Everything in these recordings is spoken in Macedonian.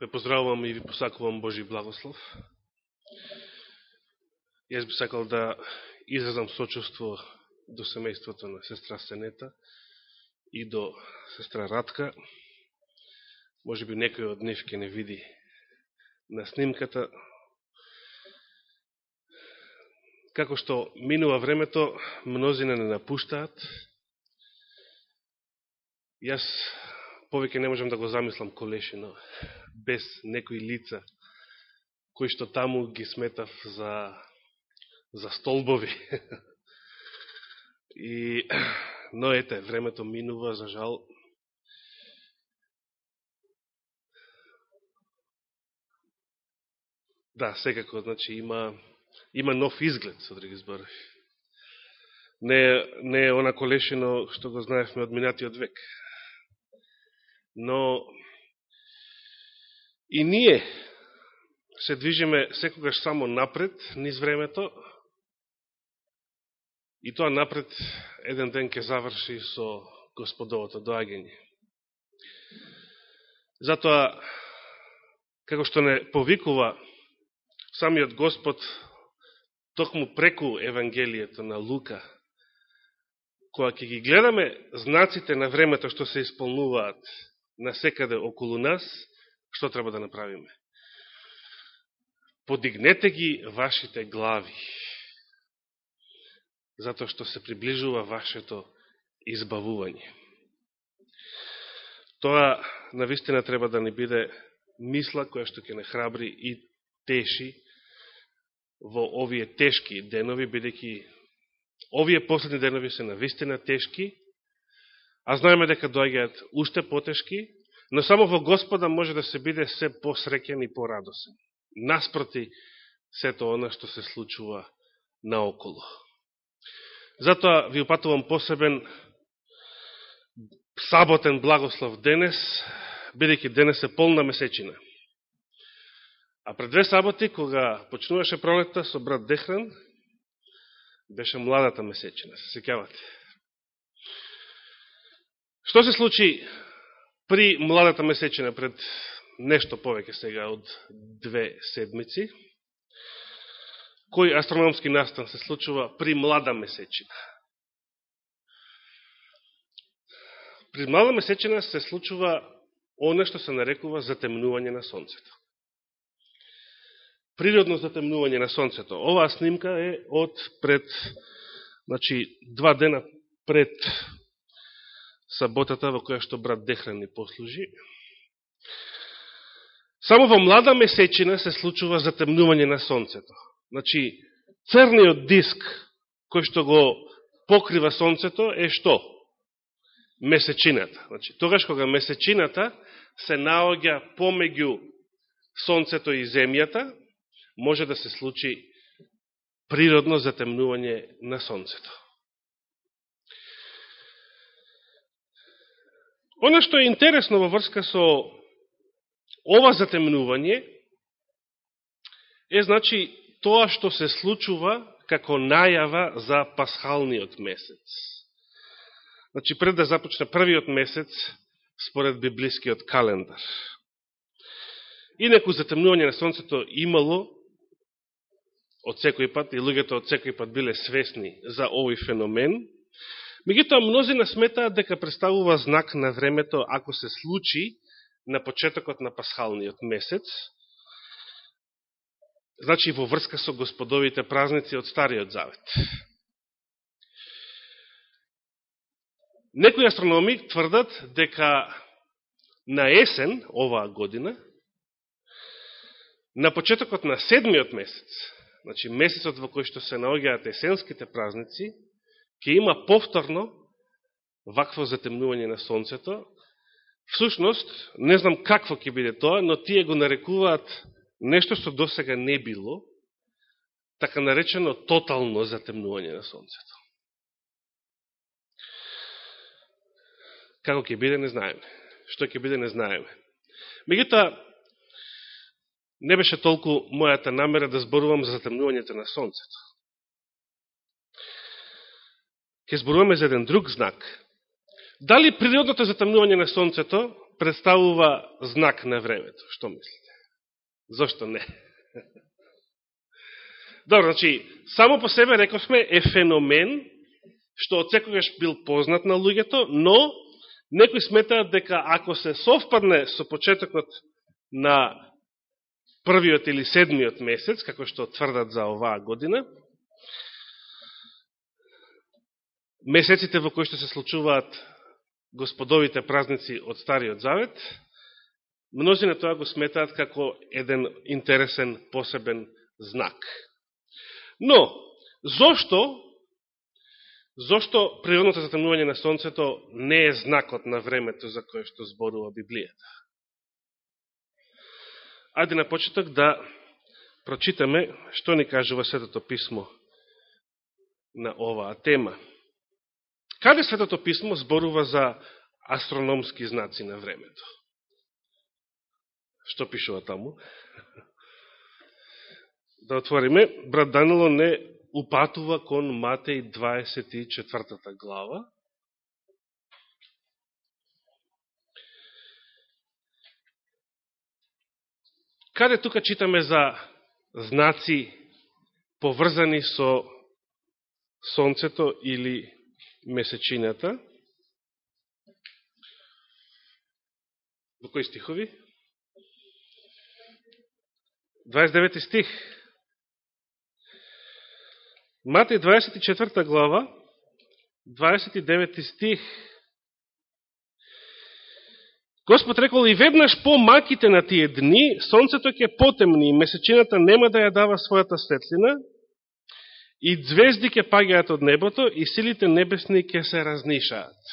Ве поздравувам и ви посакувам Божи благослов. Јас би сакал да изразам сочувство до семејството на сестра Сенета и до сестра Радка. Може би некој од нив ке не види на снимката. Како што минува времето, мнозина не напуштаат. Јас повеќе не можам да го замислам Колешино без некои лица кои што таму ги сметав за, за столбови. И, но ете, времето минува, за жал. Да, секако, значи има, има нов изглед, со други зборови. Не, не е она колешено што го знаевме од минатиот век но и ние се движиме секогаш само напред, низ времето, и тоа напред еден ден ќе заврши со Господовото доаѓање. Затоа, како што не повикува самиот Господ, токму преку Евангелието на Лука, која ќе ги гледаме знаците на времето што се исполнуваат насекаде околу нас, што треба да направиме? Подигнете ги вашите глави, затоа што се приближува вашето избавување. Тоа навистина треба да не биде мисла која што ќе не храбри и теши во овие тешки денови, бидејќи овие последни денови се навистина тешки, а знаеме дека доаѓаат уште потешки, но само во Господа може да се биде се посреќен и порадосен. Наспроти сето она што се случува наоколу. Затоа ви упатувам посебен саботен благослов денес, бидејќи денес е полна месечина. А пред две саботи, кога почнуваше пролетта со брат Дехран, беше младата месечина, се секјавате. Што се случи при младата месечина пред нешто повеќе сега од две седмици? Кој астрономски настан се случува при млада месечина? При млада месечина се случува оно што се нарекува затемнување на Сонцето. Природно затемнување на Сонцето. Оваа снимка е од пред, значи, два дена пред саботата во која што брат Дехран ни послужи. Само во млада месечина се случува затемнување на сонцето. Значи, црниот диск кој што го покрива сонцето е што? Месечината. Значи, тогаш кога месечината се наоѓа помеѓу сонцето и земјата, може да се случи природно затемнување на сонцето. Оно што е интересно во врска со ова затемнување е значи тоа што се случува како најава за пасхалниот месец. Значи пред да започне првиот месец според библискиот календар. Инаку затемнување на сонцето имало од секој пат и луѓето од секој пат биле свесни за овој феномен, Мегутоа, мнозина сметаат дека представува знак на времето ако се случи на почетокот на пасхалниот месец, значи во врска со господовите празници од Стариот Завет. Некои астрономи тврдат дека на есен, оваа година, на почетокот на седмиот месец, значи месецот во кој што се наоѓаат есенските празници, ќе има повторно вакво затемнување на Сонцето. Всушност, не знам какво ќе биде тоа, но тие го нарекуваат нешто што досега не било, така наречено тотално затемнување на Сонцето. Како ќе биде, не знаеме. Што ќе биде, не знаеме. Меѓутоа, не беше толку мојата намера да зборувам за затемнувањето на Сонцето ќе зборуваме за еден друг знак. Дали природното затемнување на Сонцето представува знак на времето? Што мислите? Зошто не? Добро, значи, само по себе, рековме, е феномен, што од секогаш бил познат на луѓето, но некои сметаат дека ако се совпадне со почетокот на првиот или седмиот месец, како што тврдат за оваа година, месеците во кои што се случуваат господовите празници од Стариот Завет, мнозина тоа го сметаат како еден интересен посебен знак. Но, зошто зошто природното затемнување на Сонцето не е знакот на времето за кое што зборува Библијата? Ајде на почеток да прочитаме што ни кажува Светото Писмо на оваа тема. Каде Светото Писмо зборува за астрономски знаци на времето? Што пишува таму? Да отвориме. Брат Данило не упатува кон Матеј 24 глава. Каде тука читаме за знаци поврзани со Сонцето или месечината? Во кои стихови? 29 стих. Матеј 24 глава, 29 стих. Господ рекол, и веднаш по маките на тие дни, сонцето ќе потемни, месечината нема да ја дава својата светлина, и звезди ќе пагаат од небото, и силите небесни ќе се разнишаат.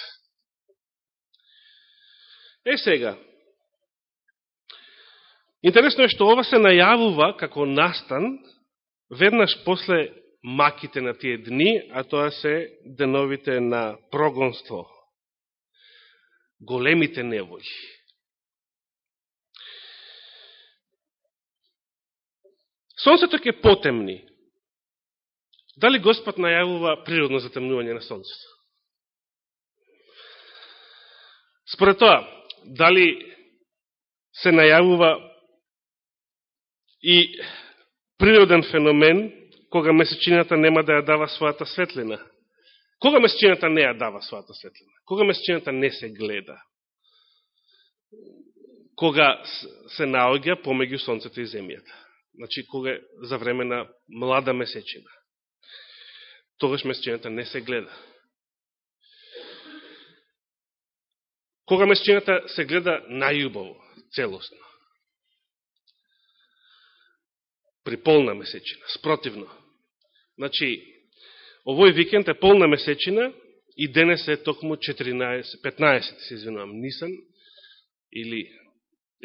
Е сега, интересно е што ова се најавува како настан веднаш после маките на тие дни, а тоа се деновите на прогонство, големите невои. Сонцето ќе потемни. Дали Господ најавува природно затемнување на Сонцето? Според тоа, дали се најавува и природен феномен кога месечината нема да ја дава својата светлина. Кога месечината не ја дава својата светлина? Кога месечината не се гледа? Кога се наоѓа помеѓу Сонцето и Земјата. Значи, кога за време на млада месечина. Тогаш месечината не се гледа. Кога месечината се гледа најубаво, целосно. При полна месечина, спротивно Значи, овој викенд е полна месечина и денес е токму 14, 15, се извинувам, Нисан, или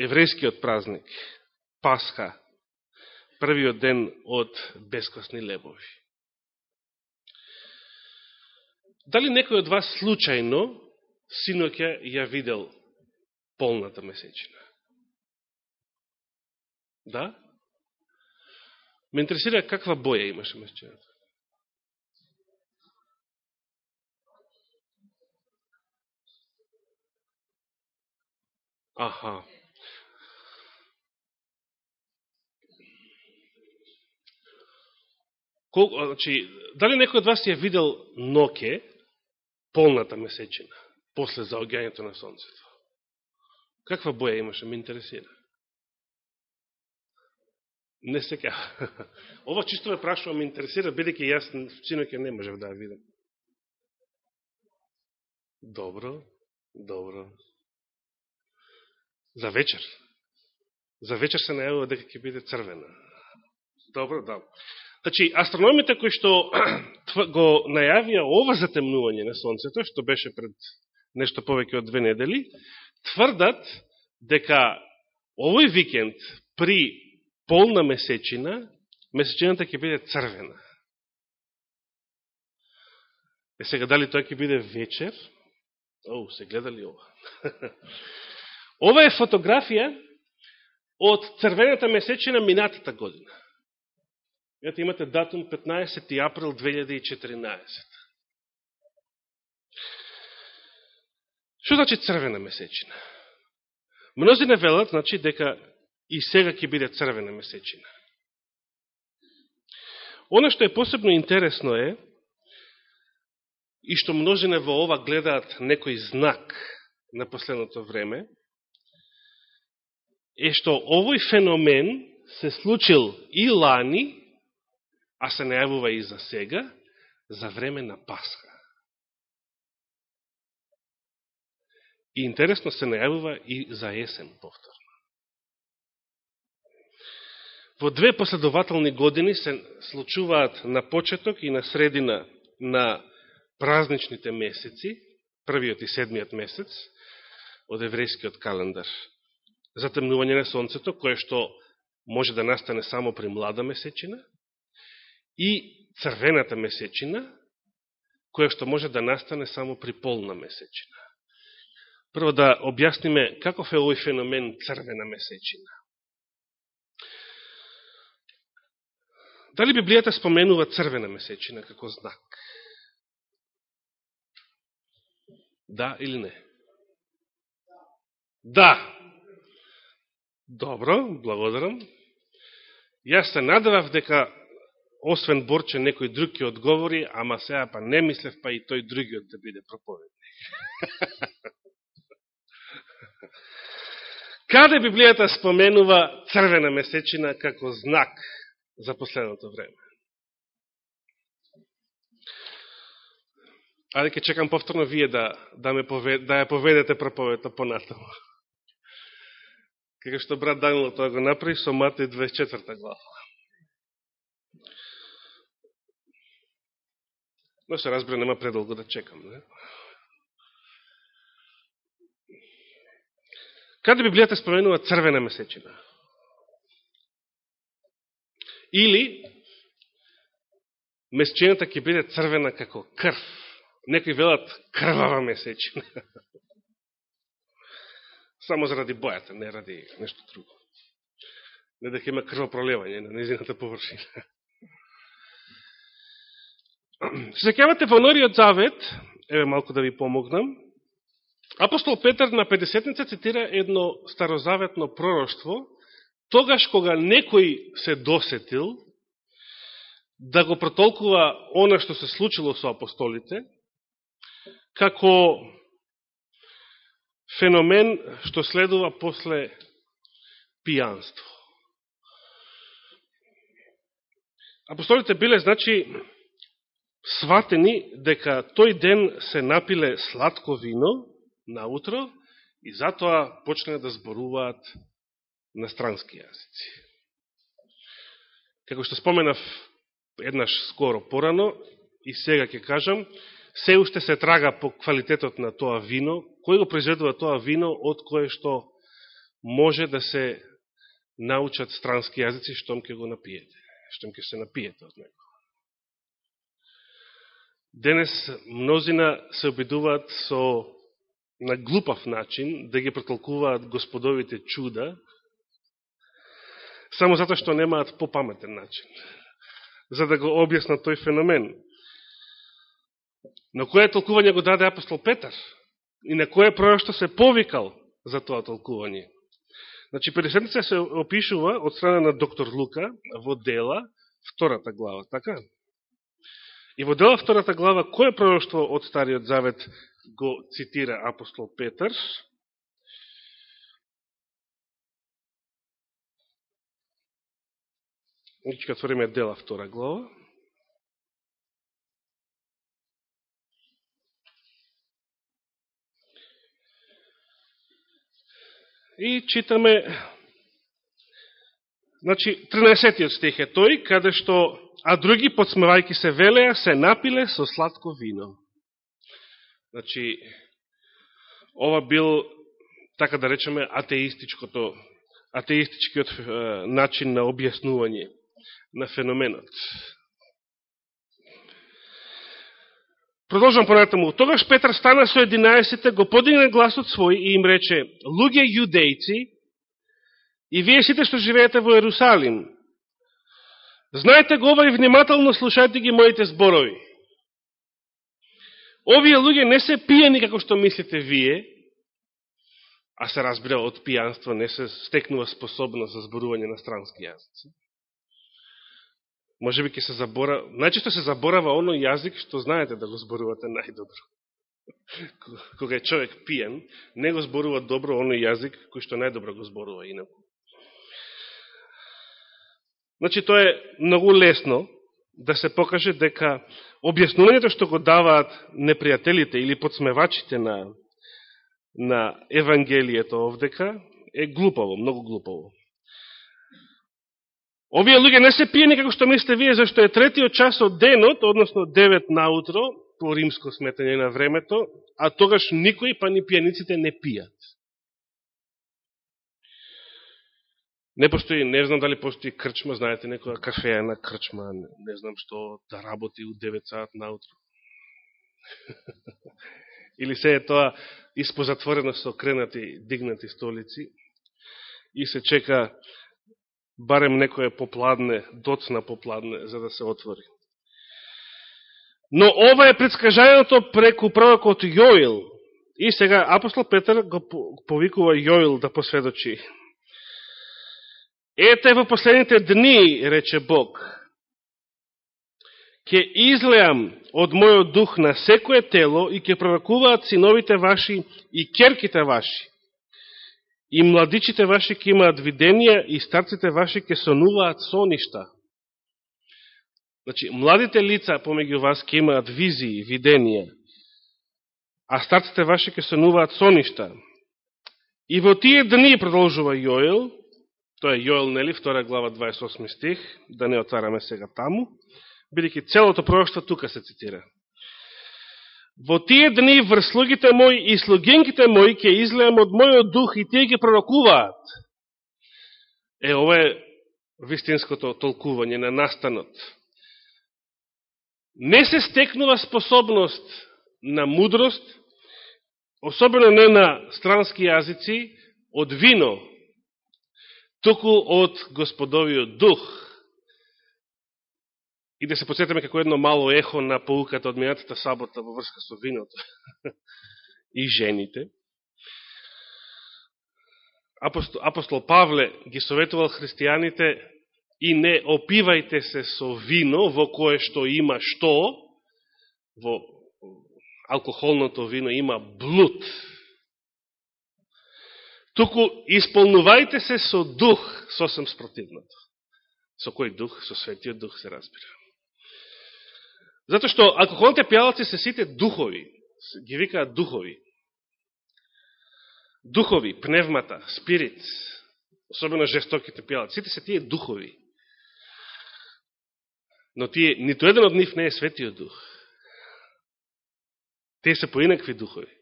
еврејскиот празник, Пасха, првиот ден од бескосни лебови. Дали некој од вас случајно синоќа ја видел полната месечина? Да? Ме интересира каква боја имаше месечината. Аха. Кол, значи, дали некој од вас ја видел ноке, полната месечина, после заоѓањето на сонцето? Каква боја имаше, ме интересира. Не сека. Ова чисто ме прашува, ме интересира, бидеќи јас синоќе не можев да ја видам. Добро, добро. За вечер. За вечер се најавува дека ќе биде црвена. Добро, да. Значи, астрономите кои што го најавија ова затемнување на Сонцето, што беше пред нешто повеќе од две недели, тврдат дека овој викенд при полна месечина, месечината ќе биде црвена. Е сега, дали тоа ќе биде вечер? Оу, се гледали ова? Ова е фотографија од црвената месечина минатата година. Ето имате датум 15. април 2014. Што значи црвена месечина? Мнози не велат, значи, дека и сега ќе биде црвена месечина. Оно што е посебно интересно е, и што множине во ова гледаат некој знак на последното време, е што овој феномен се случил и лани, а се најавува и за сега, за време на Пасха. И интересно се најавува и за есен повторно. Во две последователни години се случуваат на почеток и на средина на празничните месеци, првиот и седмиот месец, од еврејскиот календар. Затемнување на сонцето, кое што може да настане само при млада месечина, и црвената месечина, која што може да настане само при полна месечина. Прво да објасниме каков е овој феномен црвена месечина. Дали Библијата споменува црвена месечина како знак? Да или не? Да. Добро, благодарам. Јас се надавав дека освен Борче некој друг ќе одговори, ама сега па не мислев па и тој другиот да биде проповедник. Каде Библијата споменува црвена месечина како знак за последното време? Ајде ке чекам повторно вие да, да, ме повед, да ја поведете проповета понатаму. Како што брат Данило тоа го направи со Матеј 24 глава. Но се разбира, нема предолго да чекам. Не? Каде Библијата споменува црвена месечина? Или месечината ќе биде црвена како крв Некои велат крвава месечина. Само заради бојата, не ради нешто друго. Не дека има крвопролевање на незината површина. Се секјавате во Нориот Завет, еве малку да ви помогнам, апостол Петар на 50-ница цитира едно старозаветно пророштво, тогаш кога некој се досетил да го протолкува она што се случило со апостолите, како феномен што следува после пијанство. Апостолите биле, значи, сватени дека тој ден се напиле сладко вино наутро и затоа почнеа да зборуваат на странски јазици. Како што споменав еднаш скоро порано и сега ќе кажам, се уште се трага по квалитетот на тоа вино, кој го произведува тоа вино, од кое што може да се научат странски јазици, штом ќе го напиете, штом ќе се напиете од него. Денес мнозина се обидуваат со на глупав начин да ги протолкуваат господовите чуда, само затоа што немаат попаметен начин, за да го објаснат тој феномен. На кое толкување го даде апостол Петар? И на кое пророќство се повикал за тоа толкување? Значи, Пересетница се опишува од страна на доктор Лука во дела, втората глава, така? И во дела втората глава, кое пророќство од Стариот Завет го цитира апостол Петар? Значи, като време дела втора глава. И читаме, значи, 13 стих е тој, каде што, а други, подсмевајки се велеа, се напиле со сладко вино. Значи, ова бил, така да речеме, атеистичкото, атеистичкиот е, начин на објаснување на феноменот. Продолжам понатаму. Тогаш Петр стана со 11 го подигна гласот свој и им рече, луѓе јудејци, и вие сите што живеете во Ерусалим, знаете го ова и внимателно слушајте ги моите зборови. Овие луѓе не се пијани како што мислите вие, а се разбира од пијанство не се стекнува способност за зборување на странски јазици. Може би ќе се заборава, најчесто се заборава оној јазик што знаете да го зборувате најдобро. Кога е човек пиен, не го зборува добро оној јазик кој што најдобро го зборува инаку. Значи, тоа е многу лесно да се покаже дека објаснувањето што го даваат непријателите или подсмевачите на, на Евангелието овдека е глупаво, многу глупаво. Овие луѓе не се пиени како што мислите вие, зашто е третиот час од денот, односно 9 наутро, по римско сметање на времето, а тогаш никој, па ни пијаниците не пијат. Не постои, не знам дали постои крчма, знаете, некоја кафејана крчма, не, не знам што да работи у 9 саат наутро. Или се е тоа испозатворено со кренати, дигнати столици и се чека барем некоја попладне, доцна попладне, за да се отвори. Но ова е предскажањето преку пророкот Јоил. И сега апостол Петар го повикува Јоил да посведочи Ете во последните дни, рече Бог, ќе излеам од мојот дух на секое тело и ќе пророкуваат синовите ваши и керките ваши. И младичите ваши ќе имаат виденија и старците ваши ќе сонуваат соништа. Значи, младите лица помеѓу вас ќе имаат визии, виденија, а старците ваши ќе сонуваат соништа. И во тие дни, продолжува Јоел, Тоа е Јоел Нели, втора глава, 28 стих, да не отвараме сега таму, бидеќи целото пророќство тука се цитира. Во тие дни врслугите мои и слугинките мои ќе излеам од мојот дух и тие ќе пророкуваат. Е, ова е вистинското толкување на настанот. Не се стекнува способност на мудрост, особено не на странски јазици, од вино, туку од Господовиот дух. И да се подсетаме како едно мало ехо на поуката од минатата сабота во врска со виното и жените. Апостол, апостол Павле ги советувал христијаните и не опивајте се со вино во кое што има што, во алкохолното вино има блуд, туку исполнувајте се со дух, сосем спротивното. Со кој дух? Со светиот дух се разбира. Затоа што алкохолните пијалаци се сите духови, ги викаат духови. Духови, пневмата, спирит, особено жестоките пијалаци, сите се тие духови. Но тие, нито еден од нив не е светиот дух. Тие се поинакви духови.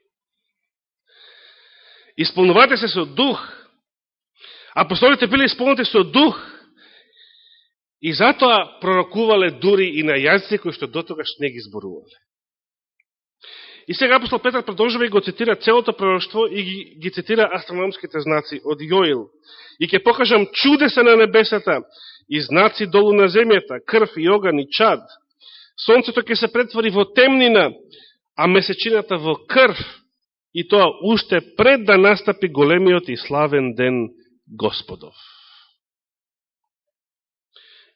Исполнувате се со дух. Апостолите биле исполнати со дух. И затоа пророкувале дури и на јазици кои што дотогаш не ги зборувале. И сега апостол Петар продолжува и го цитира целото пророќство и ги, ги цитира астрономските знаци од Јоил. И ќе покажам чудеса на небесата и знаци долу на земјата, крв и оган и чад. Сонцето ќе се претвори во темнина, а месечината во крв и тоа уште пред да настапи големиот и славен ден Господов.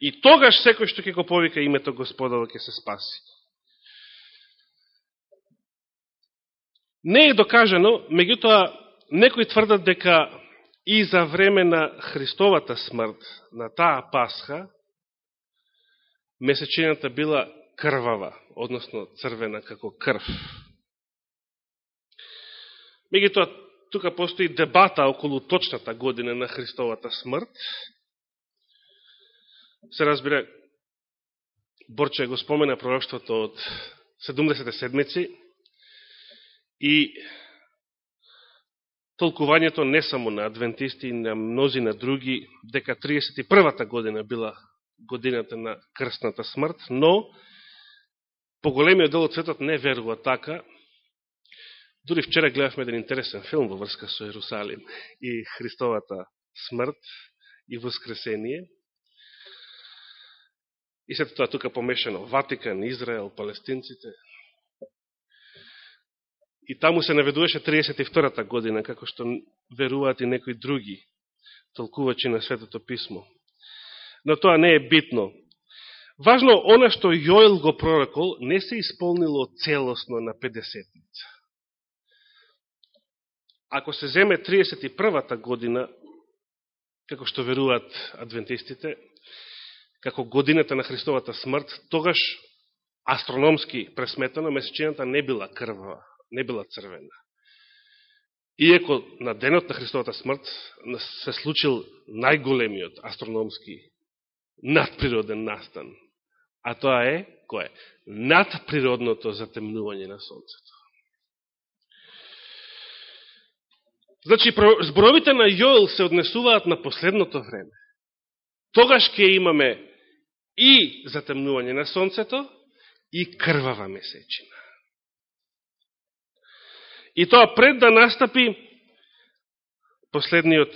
И тогаш секој што ќе го повика името Господово ќе се спаси. Не е докажано, меѓутоа, некои тврдат дека и за време на Христовата смрт, на таа Пасха, месечината била крвава, односно црвена како крв. Меѓутоа, тука постои дебата околу точната година на Христовата смрт. Се разбира, Борче го спомена пророкството од 70 седмици и толкувањето не само на адвентисти и на мнози на други, дека 31-та година била годината на крстната смрт, но поголемиот дел од светот не верува така, Дури вчера гледавме еден интересен филм во врска со Јерусалим и Христовата смрт и воскресение. И сето тоа тука помешано Ватикан, Израел, палестинците. И таму се наведуваше 32-та година, како што веруваат и некои други толкувачи на Светото Писмо. Но тоа не е битно. Важно, она што Јоел го пророкол, не се исполнило целосно на 50-ница. Ако се земе 31-та година, како што веруваат адвентистите, како годината на Христовата смрт, тогаш астрономски пресметано месечината не била крвава, не била црвена. Иеко на денот на Христовата смрт се случил најголемиот астрономски надприроден настан. А тоа е, кој е? Надприродното затемнување на Сонцето. Значи, зборовите на Јоел се однесуваат на последното време. Тогаш ќе имаме и затемнување на Сонцето, и крвава месечина. И тоа пред да настапи последниот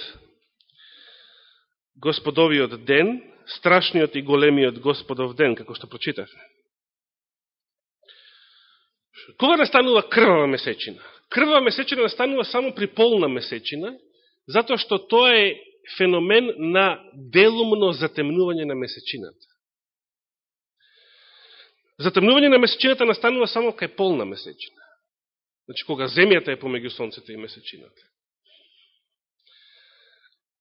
господовиот ден, страшниот и големиот господов ден, како што прочитавме. Кога настанува крвава месечина? Крва месечина настанува само при полна месечина, затоа што тоа е феномен на делумно затемнување на месечината. Затемнување на месечината настанува само кај полна месечина. Значи, кога земјата е помеѓу Сонцето и месечината.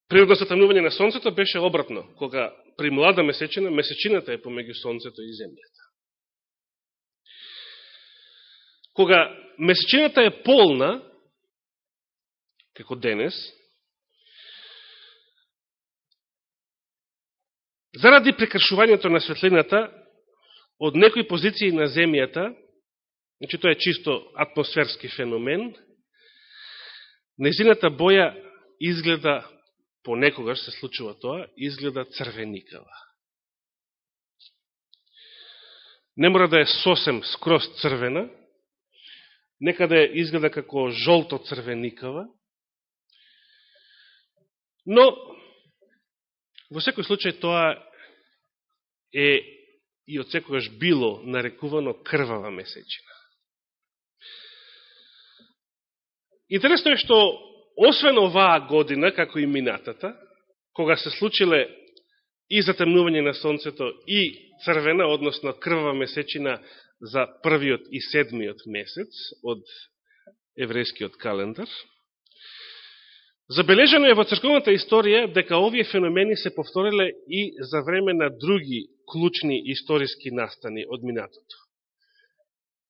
Природно затемнување на Сонцето беше обратно, кога при млада месечина, месечината е помеѓу Сонцето и земјата. Кога месечината е полна, како денес, заради прекршувањето на светлината, од некои позиции на земјата, Значи, тоа е чисто атмосферски феномен. Незината боја изгледа, понекогаш се случува тоа, изгледа црвеникава. Не мора да е сосем скроз црвена, некаде изгледа како жолто црвеникава, но во секој случај тоа е и од секогаш било нарекувано крвава месечина. Интересно е што, освен оваа година, како и минатата, кога се случиле и затемнување на Сонцето и црвена, односно крвава месечина за првиот и седмиот месец од еврејскиот календар, Забележено е во црковната историја дека овие феномени се повториле и за време на други клучни историски настани од минатото.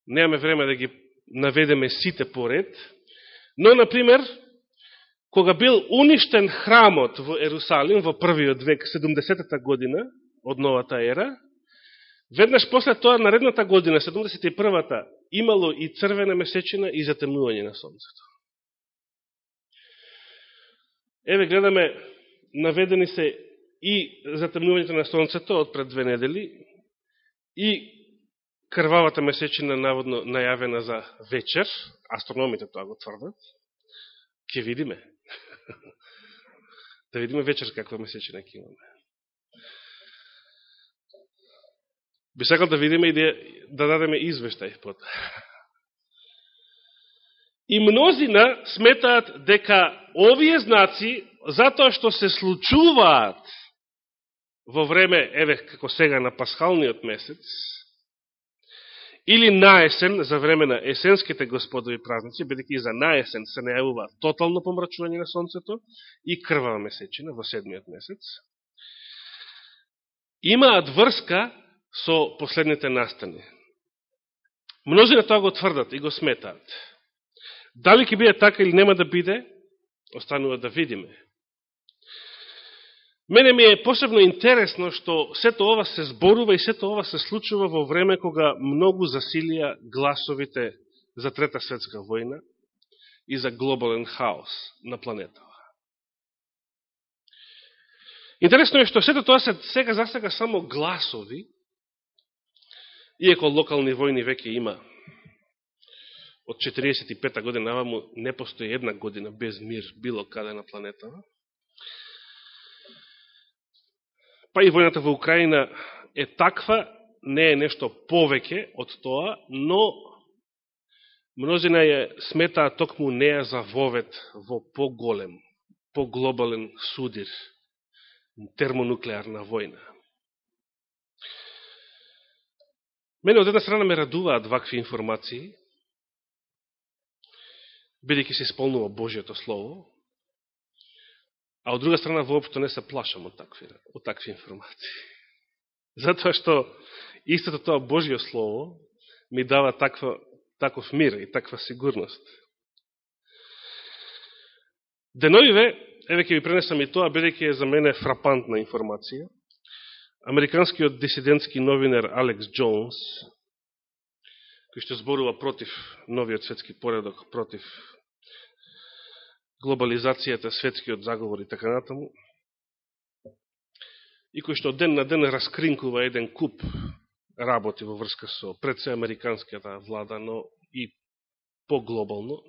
Немаме време да ги наведеме сите поред, Но, например, кога бил уништен храмот во Ерусалим во првиот век, 70-та година од новата ера, веднаш после тоа, наредната година, 71-та, имало и црвена месечина и затемнување на Сонцето. Еве, гледаме, наведени се и затемнувањето на Сонцето од пред две недели и крвавата месечина наводно најавена за вечер, астрономите тоа го тврдат, ќе видиме. да видиме вечер каква месечина ќе имаме. Би сакал да видиме и да, да дадеме извештај под. И мнозина сметаат дека овие знаци, затоа што се случуваат во време, еве, како сега на пасхалниот месец, или наесен за време на есенските господови празници, бидеќи за наесен се најавува тотално помрачување на сонцето и крвава месечина во седмиот месец, имаат врска со последните настани. Множи тоа го тврдат и го сметаат. Дали ќе биде така или нема да биде, останува да видиме. Мене ми е посебно интересно што сето ова се зборува и сето ова се случува во време кога многу засилија гласовите за Трета светска војна и за глобален хаос на планетава. Интересно е што сето тоа се сега за сега само гласови, иеко локални војни веќе има од 45 година наваму не постои една година без мир било каде на планетава. па и војната во Украина е таква, не е нешто повеќе од тоа, но Мнозина ја сметаа токму неа за вовет во поголем, поглобален судир, термонуклеарна војна. Мене од една страна ме радуваат вакви информации, бидејќи се исполнува Божиото Слово, а од друга страна воопшто не се плашам од такви, од такви информации. Затоа што истото тоа Божие Слово ми дава таква, таков мир и таква сигурност. Деновиве, еве ќе ви пренесам и тоа, бидејќи е за мене фрапантна информација, Американскиот дисидентски новинар Алекс Джонс, кој што зборува против новиот светски поредок, против глобализацијата, светскиот заговор и така натаму, и кој што ден на ден раскринкува еден куп работи во врска со пред се американската влада, но и поглобално,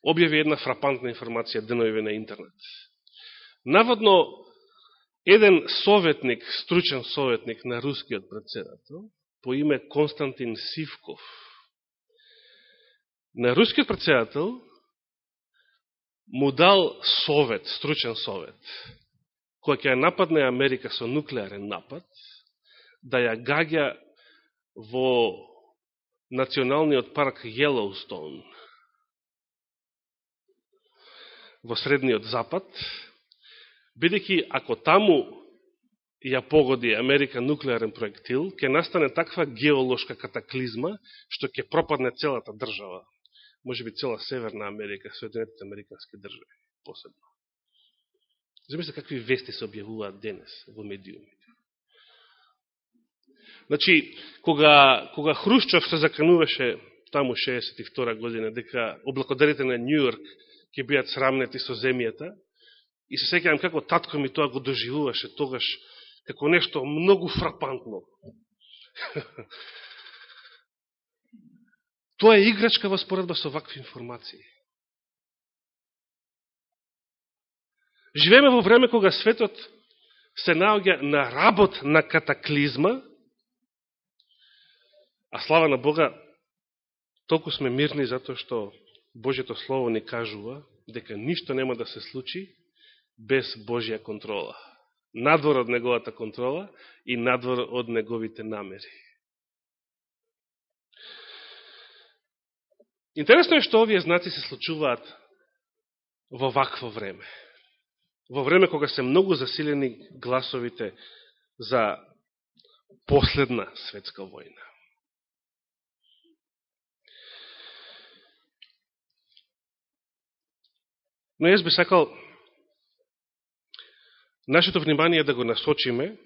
објави една фрапантна информација деновиве на интернет. Наводно, еден советник, стручен советник на рускиот председател, по име Константин Сивков, на рускиот председател му дал совет, стручен совет, кој ќе ја нападне Америка со нуклеарен напад, да ја гаѓа во националниот парк Йеллоустоун во Средниот Запад, бидејќи ако таму ја погоди Америка нуклеарен проектил, ќе настане таква геолошка катаклизма, што ќе пропадне целата држава. Може би цела Северна Америка, Соединетите Американски држави, посебно. Замисли какви вести се објавуваат денес во медиумите. Значи, кога, кога Хрушчов се закануваше таму 62 година, дека облакодарите на Нью Йорк ќе бидат срамнети со земјата, И се секјам како татко ми тоа го доживуваше тогаш, како нешто многу фрапантно. тоа е играчка во споредба со вакви информации. Живееме во време кога светот се наоѓа на работ на катаклизма, а слава на Бога, толку сме мирни затоа што Божето Слово ни кажува дека ништо нема да се случи без Божја контрола. Надвор од неговата контрола и надвор од неговите намери. Интересно е што овие знаци се случуваат во вакво време. Во време кога се многу засилени гласовите за последна светска војна. Но јас би сакал нашето внимание да го насочиме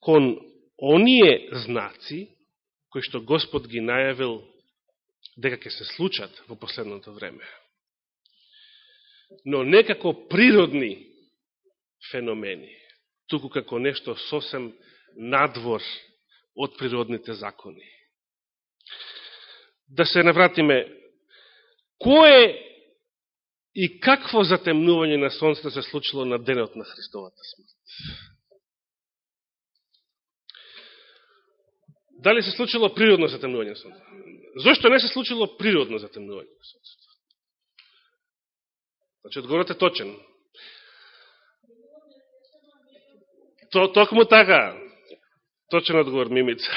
кон оние знаци кои што Господ ги најавил дека ќе се случат во последното време. Но не како природни феномени, туку како нешто сосем надвор од природните закони. Да се навратиме, кој е И какво затемнување на Сонцето се случило на денот на Христовата смрт? Дали се случило природно затемнување на Сонцето? Зошто не се случило природно затемнување на Сонцето? Значи, одговорот е точен. То, токму така. Точен одговор, Мимица.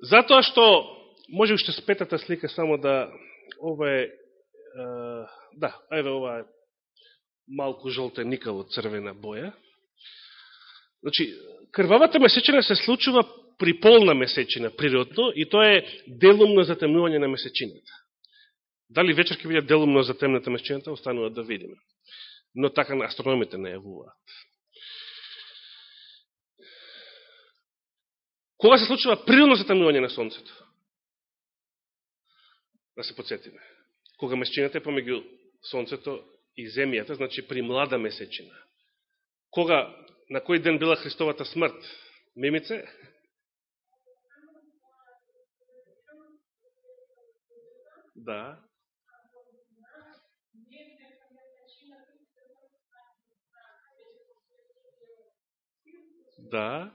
Затоа што, може уште спетата слика само да, ова е да, еве ова е малку жолтеникаво црвена боја. Значи, крвавата месечина се случува при полна месечина природно и тоа е делумно затемнување на месечината. Дали вечер ќе биде делумно затемната месечината, останува да видиме. Но така на астрономите не јавуваат. Кога се случува природно затемнување на Сонцето? Да се подсетиме кога месечината е помеѓу Сонцето и Земјата, значи при млада месечина. Кога, на кој ден била Христовата смрт? Мимице? Да. Да.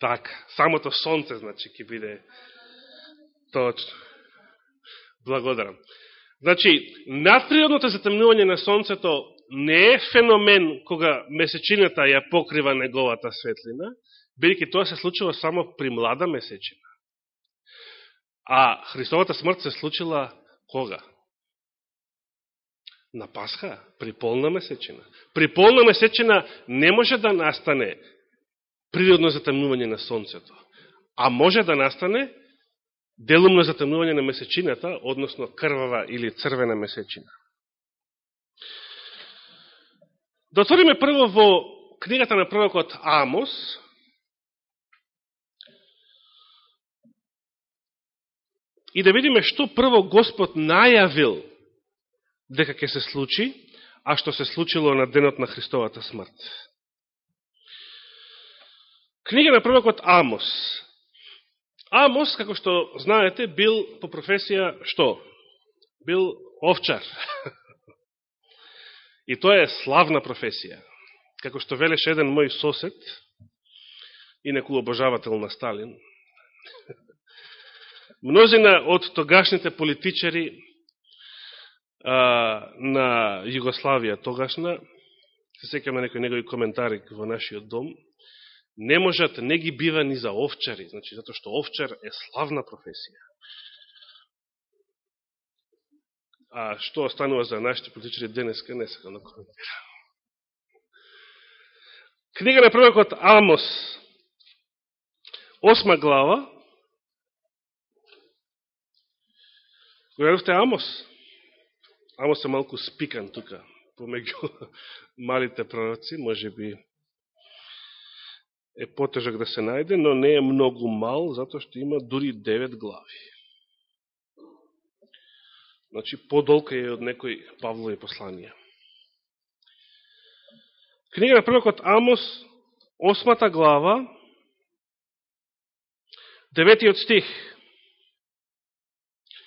Така, самото сонце, значи, ќе биде точно. Благодарам. Значи, надприродното затемнување на сонцето не е феномен кога месечината ја покрива неговата светлина, бидеќи тоа се случило само при млада месечина. А Христовата смрт се случила кога? На Пасха, при полна месечина. При полна месечина не може да настане природно затемнување на Сонцето, а може да настане делумно затемнување на месечината, односно крвава или црвена месечина. Да отвориме прво во книгата на пророкот Амос, и да видиме што прво Господ најавил дека ќе се случи, а што се случило на денот на Христовата смрт. Книга на пророкот Амос. Амос, како што знаете, бил по професија што? Бил овчар. И тоа е славна професија. Како што велеше еден мој сосед, некој обожавател на Сталин, мнозина од тогашните политичари а, на Југославија тогашна, се секаме некои негови коментари во нашиот дом, не можат, не ги бива ни за овчари, значи, затоа што овчар е славна професија. А што останува за нашите политичари денеска, не сакам да коментирам. Книга на пророкот Амос, осма глава, Го Амос? Амос е малку спикан тука, помеѓу малите пророци, може би е потежак да се најде, но не е многу мал, затоа што има дури 9 глави. Значи, подолка е од некој Павлови посланија. Книга на пророкот Амос, осмата глава, деветиот стих.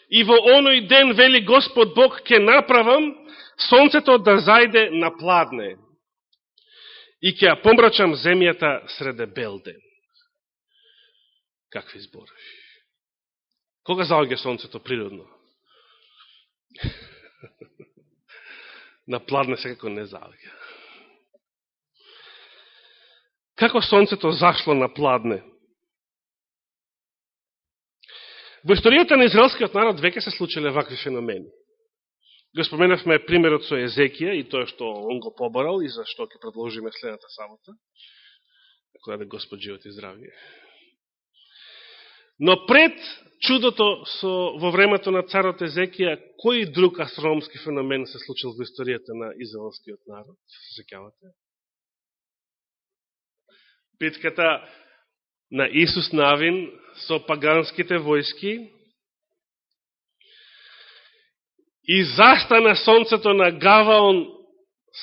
И во оној ден, вели Господ Бог, ке направам сонцето да зајде на пладне и ќе ја помрачам земјата среде бел ден. Какви зборови? Кога заоѓа сонцето природно? на пладне секако не заоѓа. Како сонцето зашло на пладне? Во историјата на израелскиот народ веќе се случиле вакви феномени. Го споменавме примерот со Езекија и тоа што он го поборал и за што ќе продолжиме следната самота. Ако даде Господ живот и здравје. Но пред чудото со, во времето на царот Езекија, кој друг астрономски феномен се случил во историјата на израелскиот народ? Се секјавате? Битката на Исус Навин со паганските војски и застана сонцето на Гаваон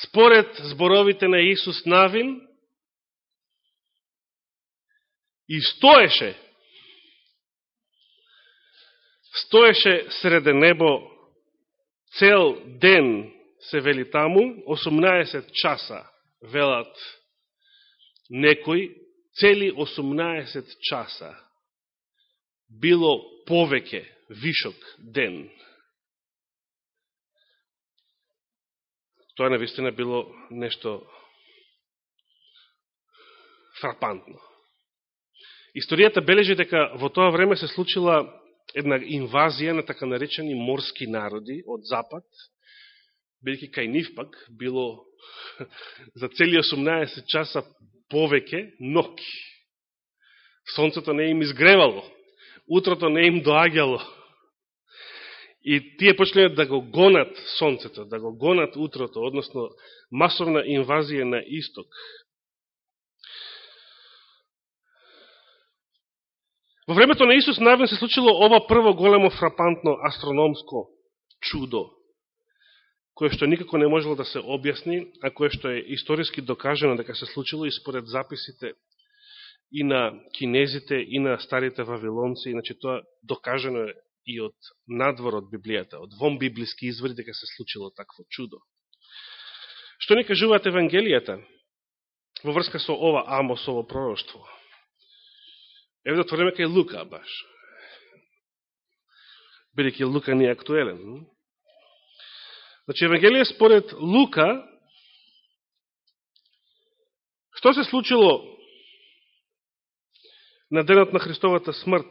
според зборовите на Исус Навин и стоеше стоеше среде небо цел ден се вели таму 18 часа велат некои цели 18 часа било повеќе вишок ден. Тоа навистина било нешто фрапантно. Историјата бележи дека во тоа време се случила една инвазија на така наречени морски народи од запад, бидеќи кај нив пак било за цели 18 часа повеќе ноки. Сонцето не им изгревало, утрото не им доаѓало. И тие почнеат да го гонат сонцето, да го гонат утрото, односно масовна инвазија на исток. Во времето на Исус Навин се случило ова прво големо фрапантно астрономско чудо кое што никако не можело да се објасни, а кое што е историски докажено дека се случило и според записите и на кинезите, и на старите вавилонци, иначе тоа докажено е и од надвор од Библијата, од вон библиски извори дека се случило такво чудо. Што ни кажуваат Евангелијата во врска со ова Амосово пророќство? Еве да отвориме кај Лука, баш. Бидеќи Лука не е актуелен. Значи, Евангелие според Лука, што се случило на денот на Христовата смрт?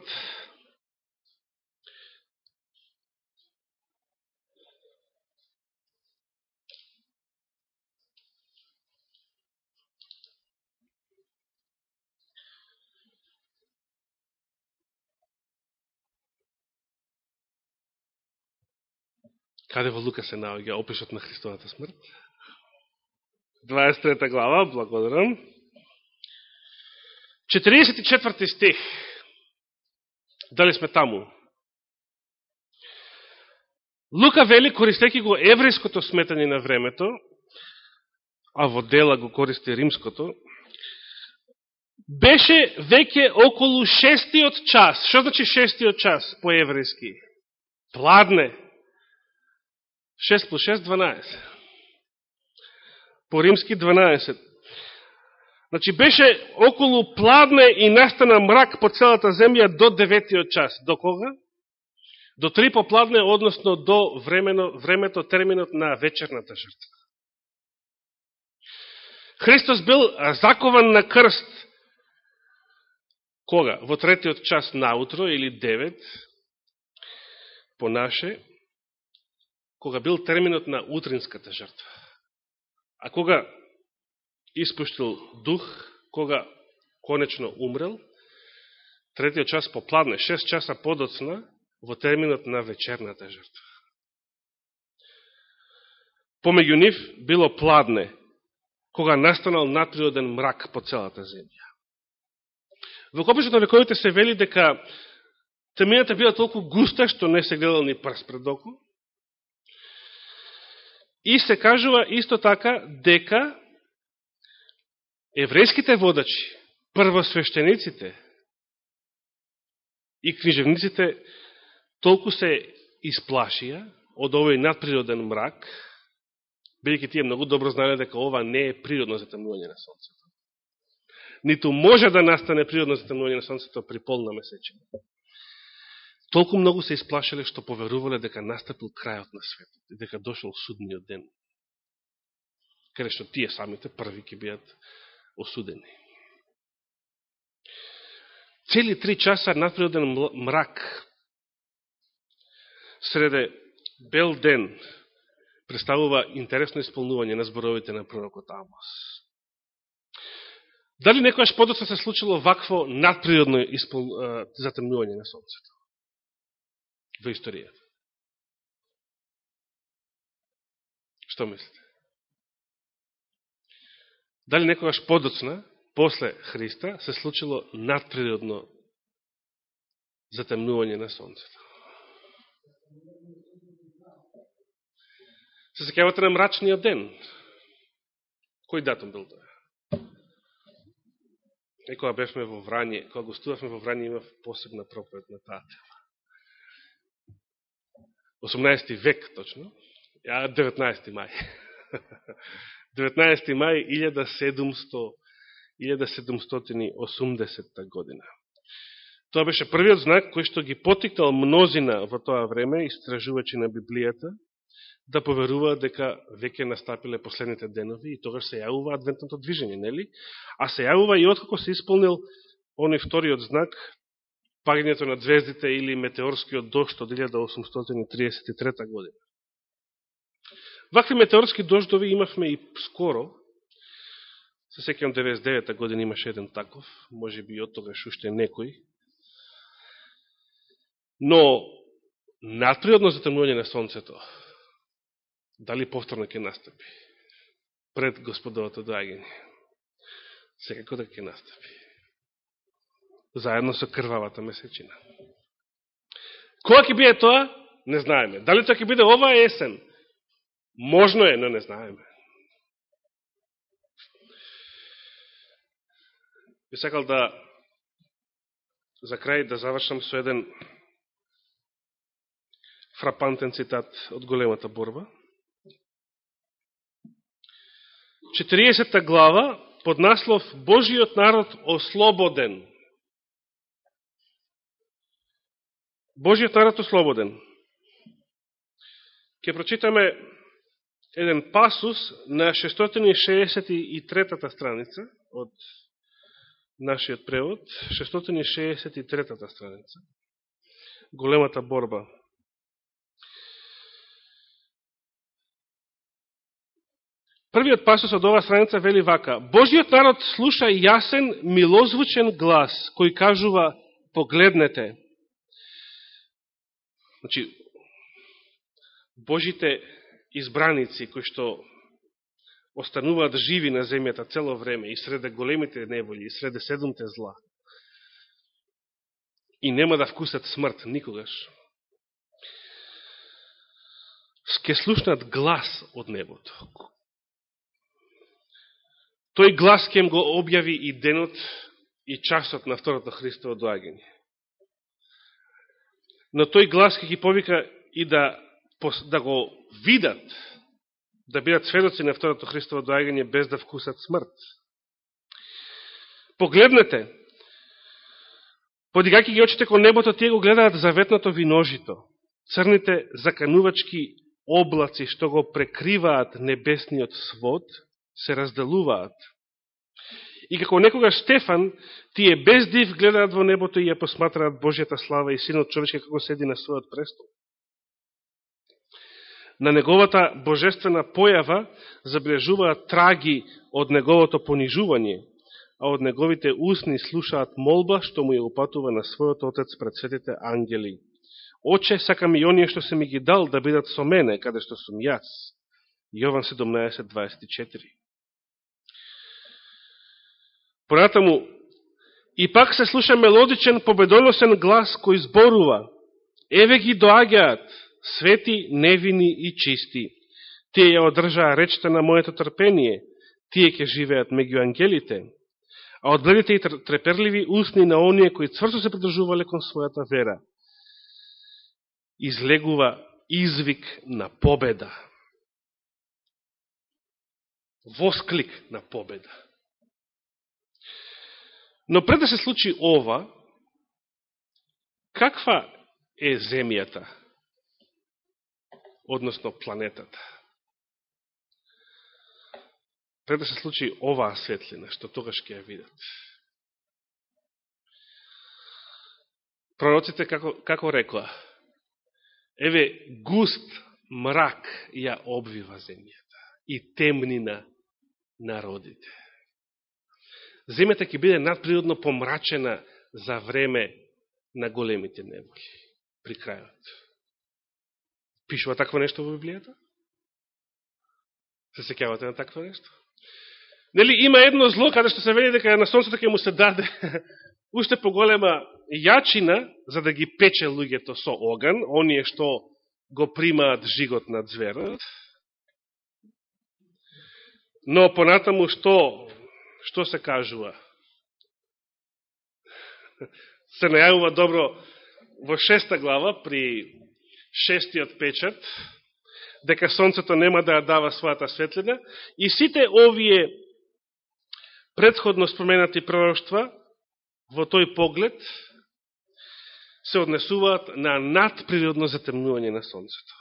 Каде во Лука се наоѓа опишот на Христовата смрт? 23 глава, благодарам. 44 стих. Дали сме таму? Лука вели, користеки го еврејското сметање на времето, а во дела го користи римското, беше веќе околу шестиот час. Што значи шестиот час по еврејски? Пладне. 6 плюс 6, 12. По римски 12. Значи, беше околу пладне и настана мрак по целата земја до 9 час. До кога? До 3 попладне, односно до времено, времето, терминот на вечерната жртва. Христос бил закован на крст. Кога? Во третиот час наутро или 9 по наше кога бил терминот на утринската жртва. А кога испуштил дух, кога конечно умрел, третиот час попладне, 6 часа подоцна, во терминот на вечерната жртва. Помеѓу нив било пладне, кога настанал надприроден мрак по целата земја. Во копишот на вековите се вели дека темината била толку густа, што не се гледал ни прс пред око, И се кажува исто така дека еврејските водачи, првосвещениците и книжевниците толку се исплашија од овој надприроден мрак, бидеќи тие многу добро знаеле дека ова не е природно затемнување на сонцето. Ниту може да настане природно затемнување на сонцето при полна месечина толку многу се исплашале што поверувале дека настапил крајот на светот и дека дошол судниот ден, каде што тие самите први ќе бидат осудени. Цели три часа надприроден мрак среде бел ден представува интересно исполнување на зборовите на пророкот Амос. Дали некојаш подоцна се случило вакво надприродно испол... затемнување на Сонцето? Во историјата. Што мислите? Дали некогаш подоцна, после Христа, се случило надприродно затемнување на Сонцето? Се секавате на мрачниот ден. Кој датум бил тоа? Некога бевме во Врање, кога гостувавме во Врање, имав посебна проповед на таа тема. 18 век, точно, 19 мај. 19 мај 1700, 1780 година. Тоа беше првиот знак кој што ги потикнал мнозина во тоа време, истражувачи на Библијата, да поверуваат дека веќе настапиле последните денови и тогаш се јавува адвентното движење, нели? А се јавува и откако се исполнил оној вториот знак, пагањето на звездите или метеорскиот дошт од 1833 година. Вакви метеорски дождови имавме и скоро, се секјам 99 година имаше еден таков, може би од тогаш уште некој, но надприродно затемнување на Сонцето, дали повторно ќе настапи пред Господовото доаѓање? Секако да ќе настапи заедно со крвавата месечина. Кога ќе биде тоа? Не знаеме. Дали тоа ќе биде оваа есен? Можно е, но не знаеме. Би сакал да за крај да завршам со еден фрапантен цитат од големата борба. 40 глава под наслов Божиот народ ослободен Божиот народ слободен. Ке прочитаме еден пасус на 663 страница од нашиот превод, 663 страница. Големата борба. Првиот пасус од оваа страница вели вака. Божиот народ слуша јасен, милозвучен глас, кој кажува, погледнете. Значи, Божите избраници, кои што остануваат живи на земјата цело време и среде големите неволи, и среде седумте зла, и нема да вкусат смрт никогаш, ќе слушнат глас од небото. Тој глас кем го објави и денот и часот на второто Христово доагање на тој глас ке ги повика и да, да го видат, да бидат сведоци на второто Христово доаѓање без да вкусат смрт. Погледнете, подигајќи ги очите кон небото, тие го гледаат заветното виножито, црните заканувачки облаци што го прекриваат небесниот свод, се разделуваат. И како некога Стефан, тие без див гледаат во небото и ја посматраат Божјата слава и Синот човечка како седи на својот престол на неговата божествена појава забележуваат траги од неговото понижување, а од неговите усни слушаат молба што му ја упатува на својот Отец пред светите ангели. Оче, сакам и оние што се ми ги дал да бидат со мене, каде што сум јас. Јован 17.24 Понатаму, и пак се слуша мелодичен, победоносен глас кој зборува. Еве ги доаѓаат, свети, невини и чисти. Тие ја одржаа речта на моето трпение, тие ќе живеат меѓу ангелите. А одгледите и треперливи усни на оние кои цврсто се придржувале кон својата вера. Излегува извик на победа. Восклик на победа. Но пред да се случи ова, каква е земјата? односно планетата. Пред да се случи оваа светлина, што тогаш ќе ја видат. Пророците како, како рекла, еве густ мрак ја обвива земјата и темнина народите. Земјата ќе биде надприродно помрачена за време на големите неволи при крајот. Пишува такво нешто во Библијата? Се секјавате на такво нешто? Нели има едно зло каде што се вели дека на сонцето ќе му се даде уште поголема јачина за да ги пече луѓето со оган, оние што го примаат жигот на зверот. Но понатаму што што се кажува? Се најавува добро во шеста глава при шестиот печат, дека сонцето нема да ја дава својата светлина, и сите овие предходно споменати пророќства во тој поглед се однесуваат на надприродно затемнување на сонцето.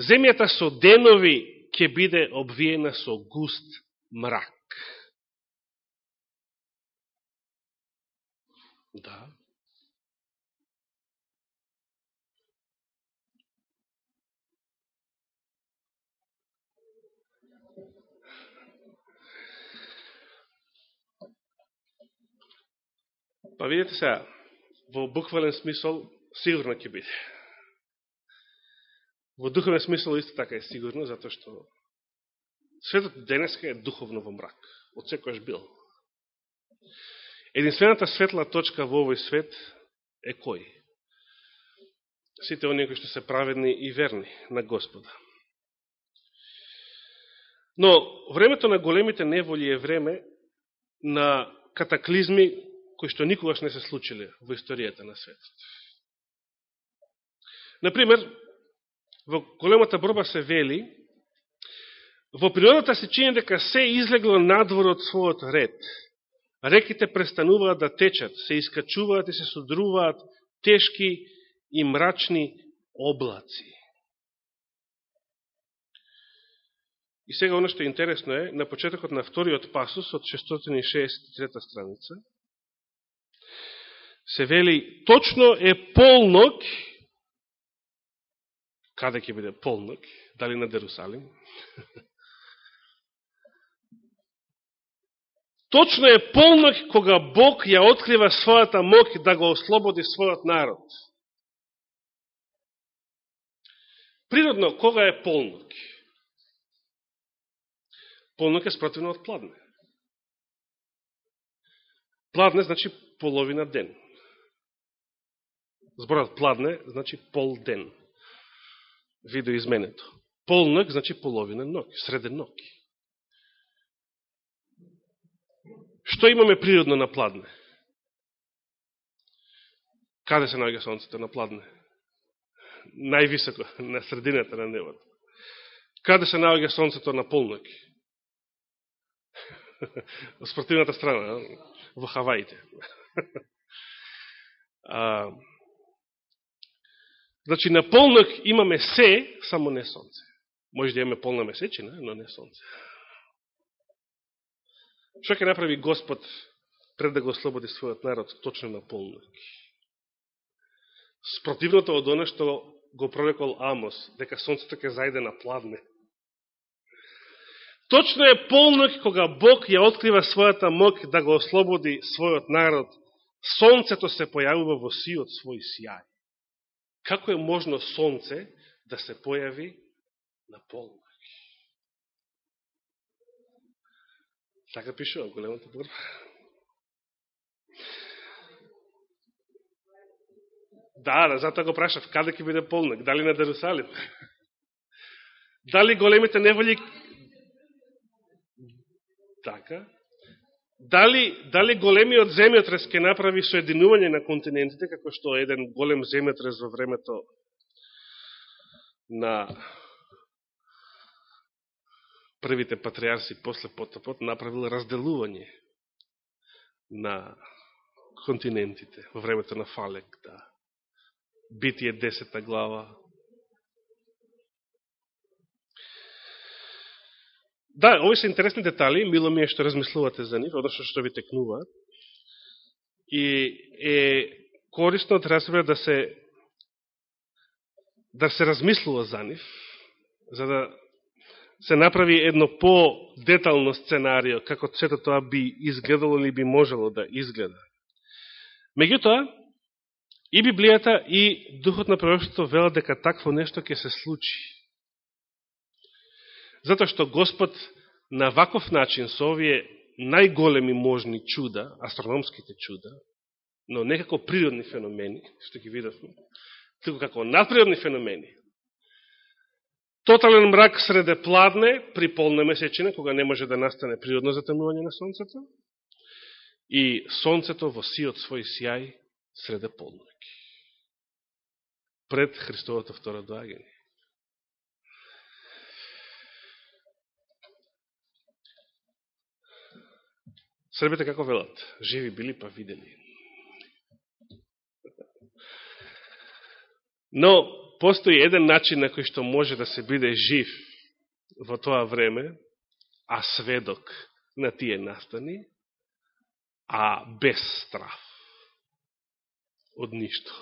Земјата со денови ќе биде обвиена со густ мрак. Да. Па видите сега, во буквален смисол сигурно ќе биде. Во духовен смисол исто така е сигурно, затоа што светот денеска е духовно во мрак, од секојаш бил. Единствената светла точка во овој свет е кој? Сите оние кои што се праведни и верни на Господа. Но времето на големите неволи е време на катаклизми кои што никогаш не се случиле во историјата на светот. Например, во големата борба се вели, во природата се чини дека се излегло надвор од својот ред. Реките престануваат да течат, се искачуваат и се судруваат тешки и мрачни облаци. И сега оно што е интересно е, на почетокот на вториот пасус од 663 страница, се вели, точно е полнок, каде ќе биде полнок, дали на Дерусалим? Точно е полнок кога Бог ја открива својата мок да го ослободи својот народ. Природно, кога е полнок? Полнок е спротивно од пладне. Пладне значи половина ден. Зборот пладне значи пол ден. Видоизменето. Полнок значи половина ноќ, среден ноќ. Што имаме природно на пладне? Каде се наоѓа сонцето на пладне? Највисоко, на средината на небото. Каде се наоѓа сонцето на полнок? Во спортивната страна, во Хаваите. а, значи, на полнок имаме се, само не сонце. Може да имаме полна месечина, но не сонце. Што ќе направи Господ пред да го ослободи својот народ точно на полнок? Спротивното од оно што го прорекол Амос, дека сонцето ќе зајде на плавне. Точно е полнок кога Бог ја открива својата мок да го ослободи својот народ. Сонцето се појавува во сиот свој сјај. Како е можно сонце да се појави на полнок? Така пишува големата борба. Да, да, затоа го прашав, каде ќе биде полнак, дали на Дерусалим? Дали големите неволи... Така. Дали, дали големиот земјотрес ќе направи соединување на континентите, како што еден голем земјотрес во времето на првите патриарси после потопот направил разделување на континентите во времето на Фалек, да. Битие 10 глава. Да, овие се интересни детали, мило ми е што размислувате за нив, односно што ви текнуваат. И е корисно од да, да се да се размислува за нив, за да се направи едно по-детално сценарио, како сето тоа би изгледало или би можело да изгледа. Меѓутоа, и Библијата и Духот на пророќството велат дека такво нешто ќе се случи. Затоа што Господ на ваков начин со овие најголеми можни чуда, астрономските чуда, но некако природни феномени, што ги видовме, туку како надприродни феномени, Тотален мрак среде пладне при полна месечина, кога не може да настане природно затемнување на Сонцето, и Сонцето во сиот свој сјај среде полнок. Пред Христовото второ доаѓање. Србите како велат? Живи били па видели. Но, постои еден начин на кој што може да се биде жив во тоа време, а сведок на тие настани, а без страф од ништо.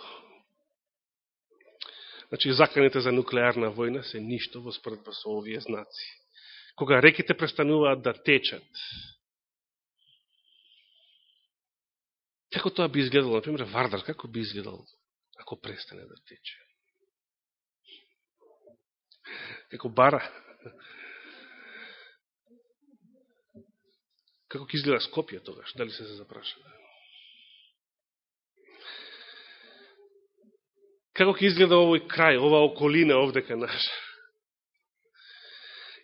Значи, заканите за нуклеарна војна се ништо во спредба па со овие знаци. Кога реките престануваат да течат, како тоа би изгледало, например, Вардар, како би изгледал ако престане да тече? Како бара. Како ќе изгледа Скопје тогаш, дали се се запраша? Како ќе изгледа овој крај, ова околина овдека наша?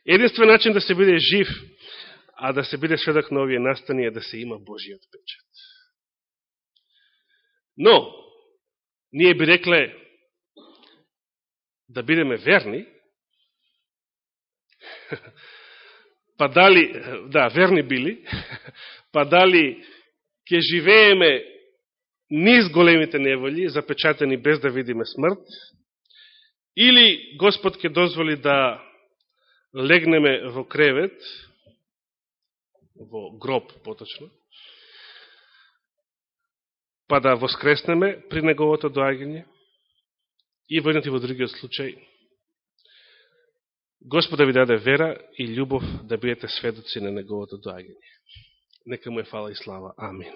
Единствен начин да се биде жив, а да се биде сведок на овие настани е да се има Божиот печат. Но, ние би рекле да бидеме верни, па дали, да, верни били, па дали ќе живееме низ големите неволи, запечатени без да видиме смрт, или Господ ќе дозволи да легнеме во кревет, во гроб поточно, па да воскреснеме при неговото доаѓање и во едниот и во другиот случај. Господа да ви даде вера и љубов да бидете сведоци на неговото доаѓање. Нека му е фала и слава. Амин.